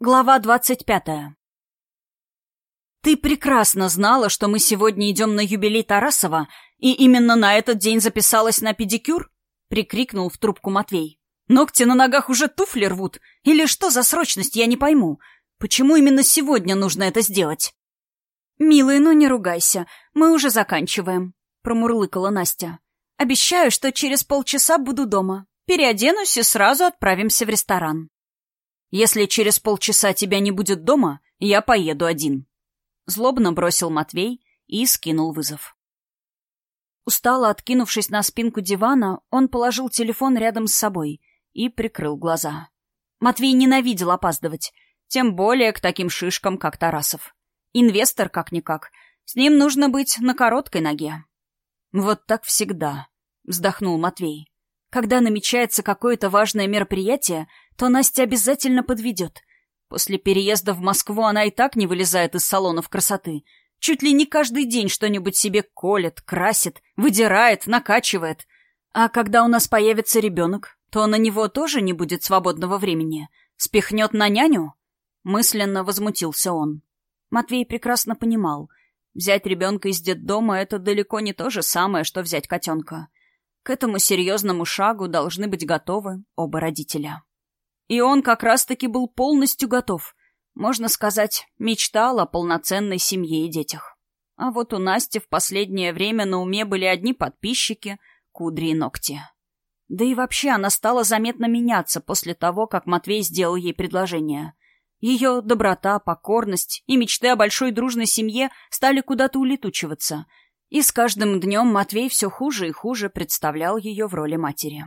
Глава двадцать пятая. «Ты прекрасно знала, что мы сегодня идем на юбилей Тарасова, и именно на этот день записалась на педикюр?» — прикрикнул в трубку Матвей. «Ногти на ногах уже туфли рвут? Или что за срочность, я не пойму. Почему именно сегодня нужно это сделать?» «Милый, ну не ругайся, мы уже заканчиваем», — промурлыкала Настя. «Обещаю, что через полчаса буду дома. Переоденусь и сразу отправимся в ресторан». Если через полчаса тебя не будет дома, я поеду один. Злобно бросил Матвей и скинул вызов. Устало откинувшись на спинку дивана, он положил телефон рядом с собой и прикрыл глаза. Матвей ненавидел опаздывать, тем более к таким шишкам, как Тарасов. Инвестор как-никак. С ним нужно быть на короткой ноге. «Вот так всегда», — вздохнул Матвей. «Когда намечается какое-то важное мероприятие, то Настя обязательно подведет. После переезда в Москву она и так не вылезает из салонов красоты. Чуть ли не каждый день что-нибудь себе колет, красит, выдирает, накачивает. А когда у нас появится ребенок, то на него тоже не будет свободного времени. Спихнет на няню? Мысленно возмутился он. Матвей прекрасно понимал. Взять ребенка из детдома — это далеко не то же самое, что взять котенка. К этому серьезному шагу должны быть готовы оба родителя. И он как раз-таки был полностью готов. Можно сказать, мечтал о полноценной семье и детях. А вот у Насти в последнее время на уме были одни подписчики, кудри и ногти. Да и вообще она стала заметно меняться после того, как Матвей сделал ей предложение. Ее доброта, покорность и мечты о большой дружной семье стали куда-то улетучиваться, и с каждым днем Матвей все хуже и хуже представлял ее в роли матери.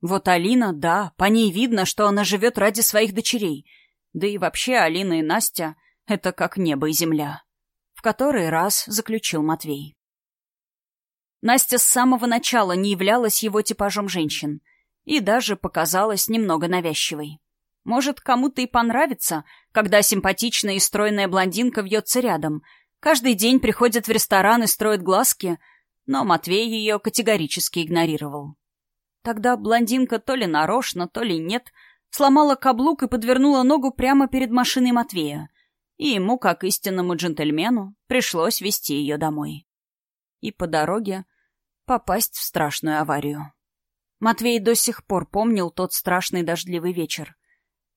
Вот Алина, да, по ней видно, что она живет ради своих дочерей. Да и вообще Алина и Настя — это как небо и земля. В который раз заключил Матвей. Настя с самого начала не являлась его типажом женщин и даже показалась немного навязчивой. Может, кому-то и понравится, когда симпатичная и стройная блондинка вьется рядом, каждый день приходит в ресторан и строит глазки, но Матвей ее категорически игнорировал. Тогда блондинка то ли нарочно, то ли нет, сломала каблук и подвернула ногу прямо перед машиной Матвея. И ему, как истинному джентльмену, пришлось вести ее домой. И по дороге попасть в страшную аварию. Матвей до сих пор помнил тот страшный дождливый вечер.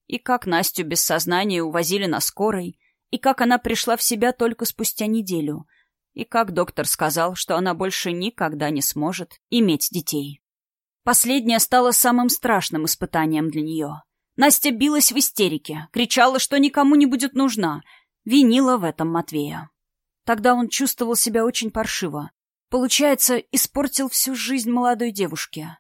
И как Настю без сознания увозили на скорой, и как она пришла в себя только спустя неделю, и как доктор сказал, что она больше никогда не сможет иметь детей. Последнее стало самым страшным испытанием для нее. Настя билась в истерике, кричала, что никому не будет нужна, винила в этом Матвея. Тогда он чувствовал себя очень паршиво. Получается, испортил всю жизнь молодой девушке.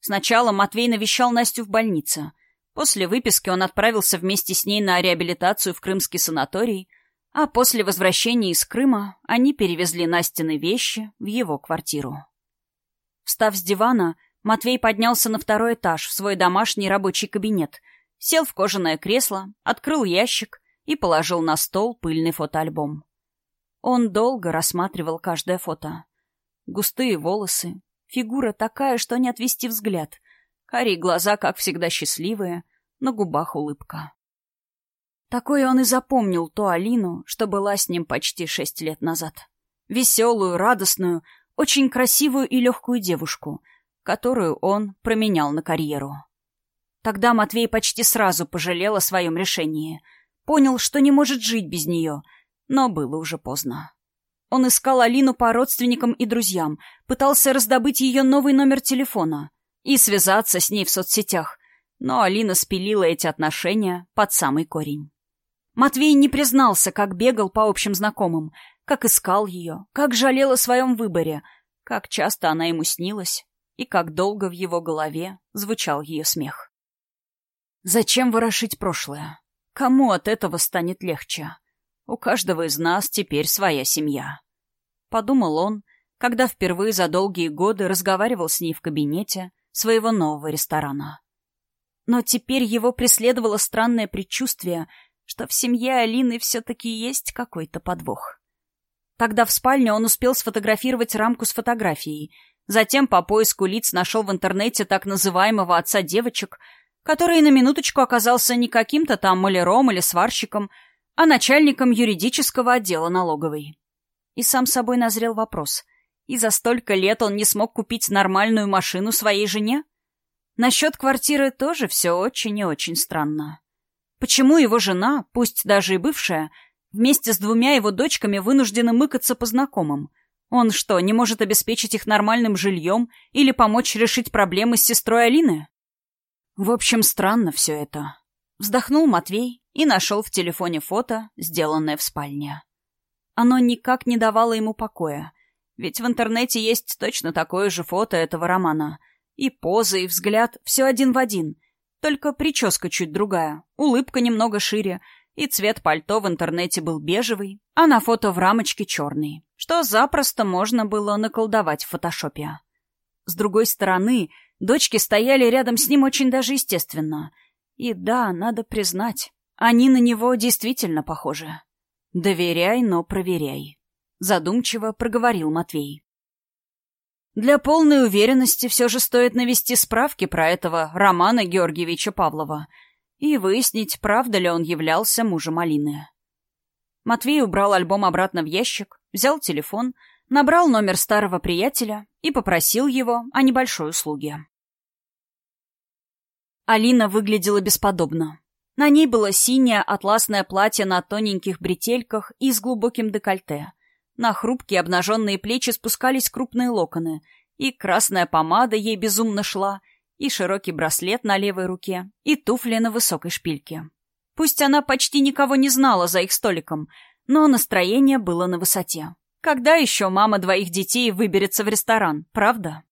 Сначала Матвей навещал Настю в больнице. После выписки он отправился вместе с ней на реабилитацию в крымский санаторий, а после возвращения из Крыма они перевезли Настины вещи в его квартиру. Встав с дивана, Матвей поднялся на второй этаж в свой домашний рабочий кабинет, сел в кожаное кресло, открыл ящик и положил на стол пыльный фотоальбом. Он долго рассматривал каждое фото. Густые волосы, фигура такая, что не отвести взгляд, карие глаза, как всегда, счастливые, на губах улыбка. Такой он и запомнил ту Алину, что была с ним почти шесть лет назад. Веселую, радостную, очень красивую и легкую девушку — которую он променял на карьеру. Тогда Матвей почти сразу пожалел о своем решении. Понял, что не может жить без нее, но было уже поздно. Он искал Алину по родственникам и друзьям, пытался раздобыть ее новый номер телефона и связаться с ней в соцсетях, но Алина спилила эти отношения под самый корень. Матвей не признался, как бегал по общим знакомым, как искал ее, как жалел о своем выборе, как часто она ему снилась, и как долго в его голове звучал ее смех. Зачем ворошить прошлое? Кому от этого станет легче? У каждого из нас теперь своя семья. Подумал он, когда впервые за долгие годы разговаривал с ней в кабинете своего нового ресторана. Но теперь его преследовало странное предчувствие, что в семье Алины все-таки есть какой-то подвох. Тогда в спальне он успел сфотографировать рамку с фотографией — Затем по поиску лиц нашел в интернете так называемого отца девочек, который на минуточку оказался не каким-то там маляром или сварщиком, а начальником юридического отдела налоговой. И сам собой назрел вопрос. И за столько лет он не смог купить нормальную машину своей жене? Насчет квартиры тоже все очень и очень странно. Почему его жена, пусть даже и бывшая, вместе с двумя его дочками вынуждена мыкаться по знакомым? Он что, не может обеспечить их нормальным жильем или помочь решить проблемы с сестрой Алины? В общем, странно все это. Вздохнул Матвей и нашел в телефоне фото, сделанное в спальне. Оно никак не давало ему покоя, ведь в интернете есть точно такое же фото этого романа. И поза, и взгляд — все один в один — только прическа чуть другая, улыбка немного шире, и цвет пальто в интернете был бежевый, а на фото в рамочке черный, что запросто можно было наколдовать в фотошопе. С другой стороны, дочки стояли рядом с ним очень даже естественно. И да, надо признать, они на него действительно похожи. «Доверяй, но проверяй», — задумчиво проговорил Матвей. Для полной уверенности все же стоит навести справки про этого Романа Георгиевича Павлова и выяснить, правда ли он являлся мужем Алины. Матвей убрал альбом обратно в ящик, взял телефон, набрал номер старого приятеля и попросил его о небольшой услуге. Алина выглядела бесподобно. На ней было синее атласное платье на тоненьких бретельках и с глубоким декольте — на хрупкие обнаженные плечи спускались крупные локоны, и красная помада ей безумно шла, и широкий браслет на левой руке, и туфли на высокой шпильке. Пусть она почти никого не знала за их столиком, но настроение было на высоте. Когда еще мама двоих детей выберется в ресторан, правда?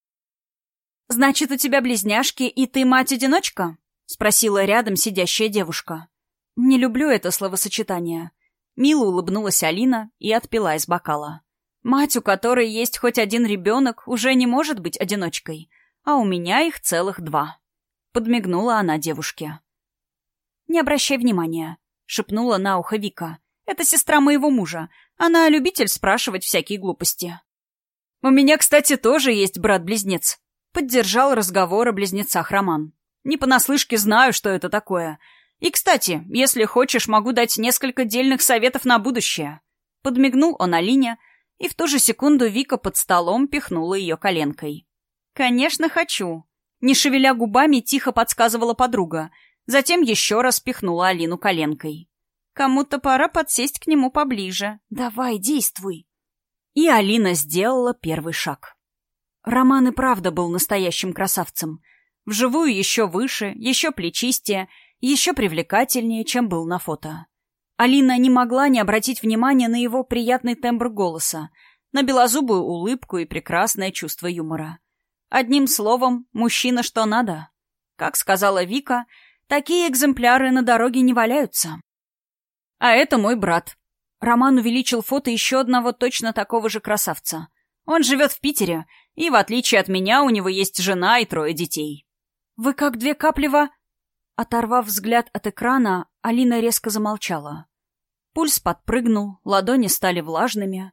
«Значит, у тебя близняшки, и ты мать-одиночка?» — спросила рядом сидящая девушка. «Не люблю это словосочетание. Мило улыбнулась Алина и отпила из бокала. Мать, у которой есть хоть один ребенок, уже не может быть одиночкой, а у меня их целых два. Подмигнула она девушке. «Не обращай внимания», — шепнула на ухо Вика. «Это сестра моего мужа. Она любитель спрашивать всякие глупости». «У меня, кстати, тоже есть брат-близнец», — поддержал разговор о близнецах Роман. «Не понаслышке знаю, что это такое. И, кстати, если хочешь, могу дать несколько дельных советов на будущее». Подмигнул он Алине, и в ту же секунду Вика под столом пихнула ее коленкой. «Конечно, хочу». Не шевеля губами, тихо подсказывала подруга. Затем еще раз пихнула Алину коленкой. «Кому-то пора подсесть к нему поближе. Давай, действуй». И Алина сделала первый шаг. Роман и правда был настоящим красавцем. Вживую еще выше, еще плечистее — еще привлекательнее, чем был на фото. Алина не могла не обратить внимания на его приятный тембр голоса, на белозубую улыбку и прекрасное чувство юмора. Одним словом, мужчина что надо. Как сказала Вика, такие экземпляры на дороге не валяются. А это мой брат. Роман увеличил фото еще одного точно такого же красавца. Он живет в Питере, и, в отличие от меня, у него есть жена и трое детей. «Вы как две капли во...» Оторвав взгляд от экрана, Алина резко замолчала. Пульс подпрыгнул, ладони стали влажными.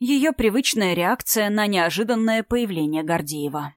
Ее привычная реакция на неожиданное появление Гордеева.